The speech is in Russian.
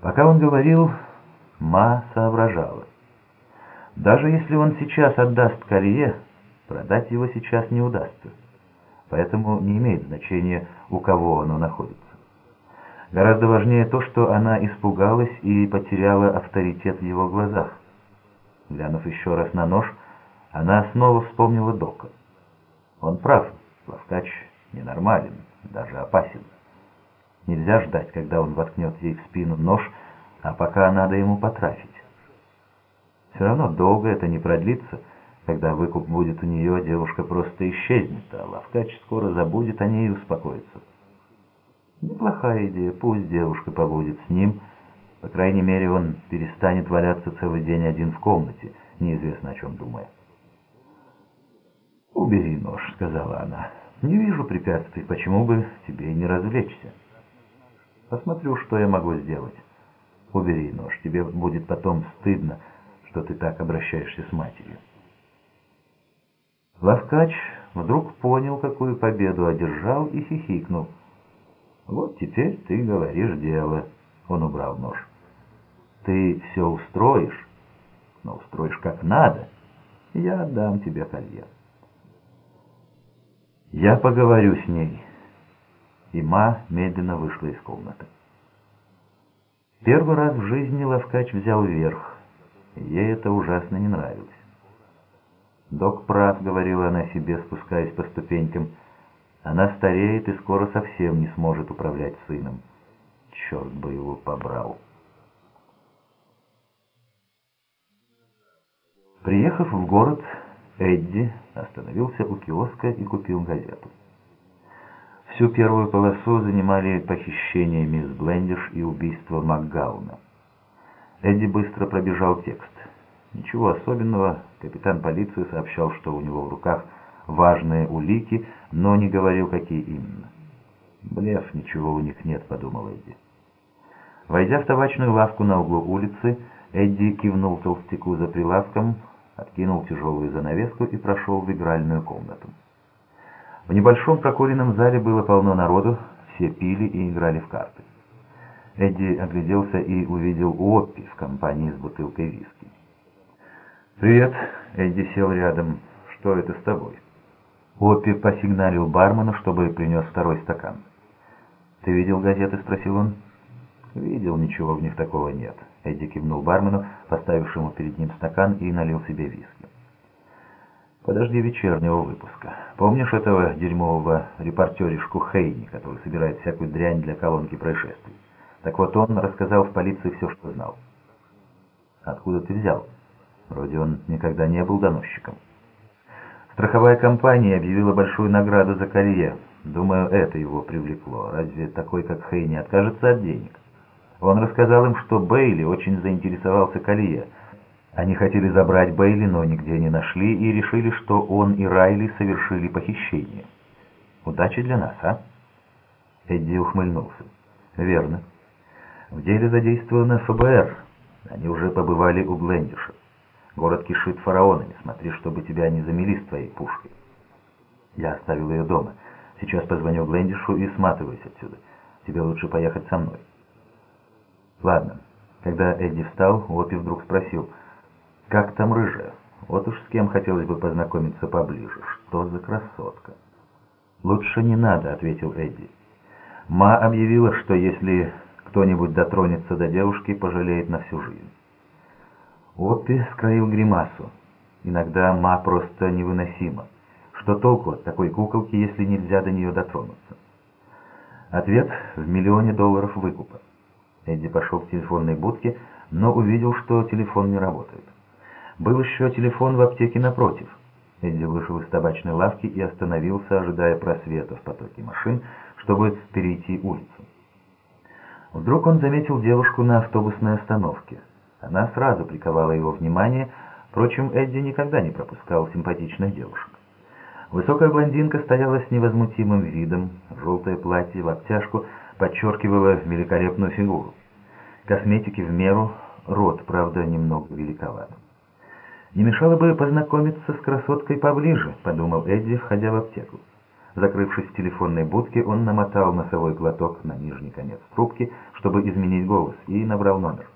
Пока он говорил, Ма соображала. Даже если он сейчас отдаст колье, продать его сейчас не удастся. Поэтому не имеет значения, у кого оно находится. Гораздо важнее то, что она испугалась и потеряла авторитет в его глазах. Глянув еще раз на нож, она снова вспомнила Дока. Он прав, Лавкач ненормален, даже опасен. Нельзя ждать, когда он воткнет ей в спину нож, а пока надо ему потрафить. Все равно долго это не продлится. Когда выкуп будет у нее, девушка просто исчезнет, а Лавкач скоро забудет о ней и успокоится. Неплохая идея, пусть девушка побудет с ним. По крайней мере, он перестанет валяться целый день один в комнате, неизвестно о чем думая. «Убери нож», — сказала она. «Не вижу препятствий, почему бы тебе не развлечься. Посмотрю, что я могу сделать. Убери нож, тебе будет потом стыдно, что ты так обращаешься с матерью». Лавкач вдруг понял, какую победу одержал, и хихикнул. «Вот теперь ты говоришь дело», — он убрал нож. «Ты все устроишь, но устроишь как надо, я отдам тебе колье». «Я поговорю с ней». И Ма медленно вышла из комнаты. Первый раз в жизни Лавкач взял верх. Ей это ужасно не нравилось. «Док прав», — говорила она себе, спускаясь по ступенькам. «Она стареет и скоро совсем не сможет управлять сыном. Черт бы его побрал». Приехав в город, Эдди остановился у киоска и купил газету. Всю первую полосу занимали похищение мисс Блендиш и убийство Макгауна. Эдди быстро пробежал текст. Ничего особенного, капитан полиции сообщал, что у него в руках важные улики, но не говорил, какие именно. «Блеф, ничего у них нет», — подумал Эдди. Войдя в табачную лавку на углу улицы, Эдди кивнул толстяку за прилавком, откинул тяжелую занавеску и прошел в игральную комнату. В небольшом прокуренном зале было полно народу, все пили и играли в карты. Эдди огляделся и увидел Уоппи в компании с бутылкой виски. «Привет!» — Эдди сел рядом. «Что это с тобой?» Уоппи посигналил бармену, чтобы принес второй стакан. «Ты видел газеты?» — спросил он. «Видел, ничего в них такого нет». Эдди кивнул бармену, поставившему перед ним стакан, и налил себе виски. «Подожди вечернего выпуска. Помнишь этого дерьмового репортеришку Хейни, который собирает всякую дрянь для колонки происшествий? Так вот он рассказал в полиции все, что знал». «Откуда ты взял?» Вроде он никогда не был доносчиком. Страховая компания объявила большую награду за колье. Думаю, это его привлекло. Разве такой, как Хейни, откажется от денег? Он рассказал им, что Бейли очень заинтересовался колье. Они хотели забрать Бейли, но нигде не нашли и решили, что он и Райли совершили похищение. Удачи для нас, а? Эдди ухмыльнулся. Верно. В деле задействовано ФБР. Они уже побывали у Блендиша. Город кишит фараонами. Смотри, чтобы тебя не замели с твоей пушкой. Я оставил ее дома. Сейчас позвоню Глендишу и сматываюсь отсюда. Тебе лучше поехать со мной. Ладно. Когда Эдди встал, Опи вдруг спросил, «Как там рыжая? Вот уж с кем хотелось бы познакомиться поближе. Что за красотка?» «Лучше не надо», — ответил Эдди. Ма объявила, что если кто-нибудь дотронется до девушки, пожалеет на всю жизнь. Оппи скроил гримасу. Иногда Ма просто невыносима. Что толку от такой куколки, если нельзя до нее дотронуться? Ответ в миллионе долларов выкупа. Эдди пошел к телефонной будке, но увидел, что телефон не работает. Был еще телефон в аптеке напротив. Эдди вышел из табачной лавки и остановился, ожидая просвета в потоке машин, чтобы перейти улицу. Вдруг он заметил девушку на автобусной остановке. Она сразу приковала его внимание, впрочем, Эдди никогда не пропускал симпатичных девушек. Высокая блондинка стояла с невозмутимым видом, желтое платье в обтяжку подчеркивало великолепную фигуру. Косметики в меру, рот, правда, немного великоват. «Не мешало бы познакомиться с красоткой поближе», — подумал Эдди, входя в аптеку. Закрывшись в телефонной будке, он намотал носовой платок на нижний конец трубки, чтобы изменить голос, и набрал номер.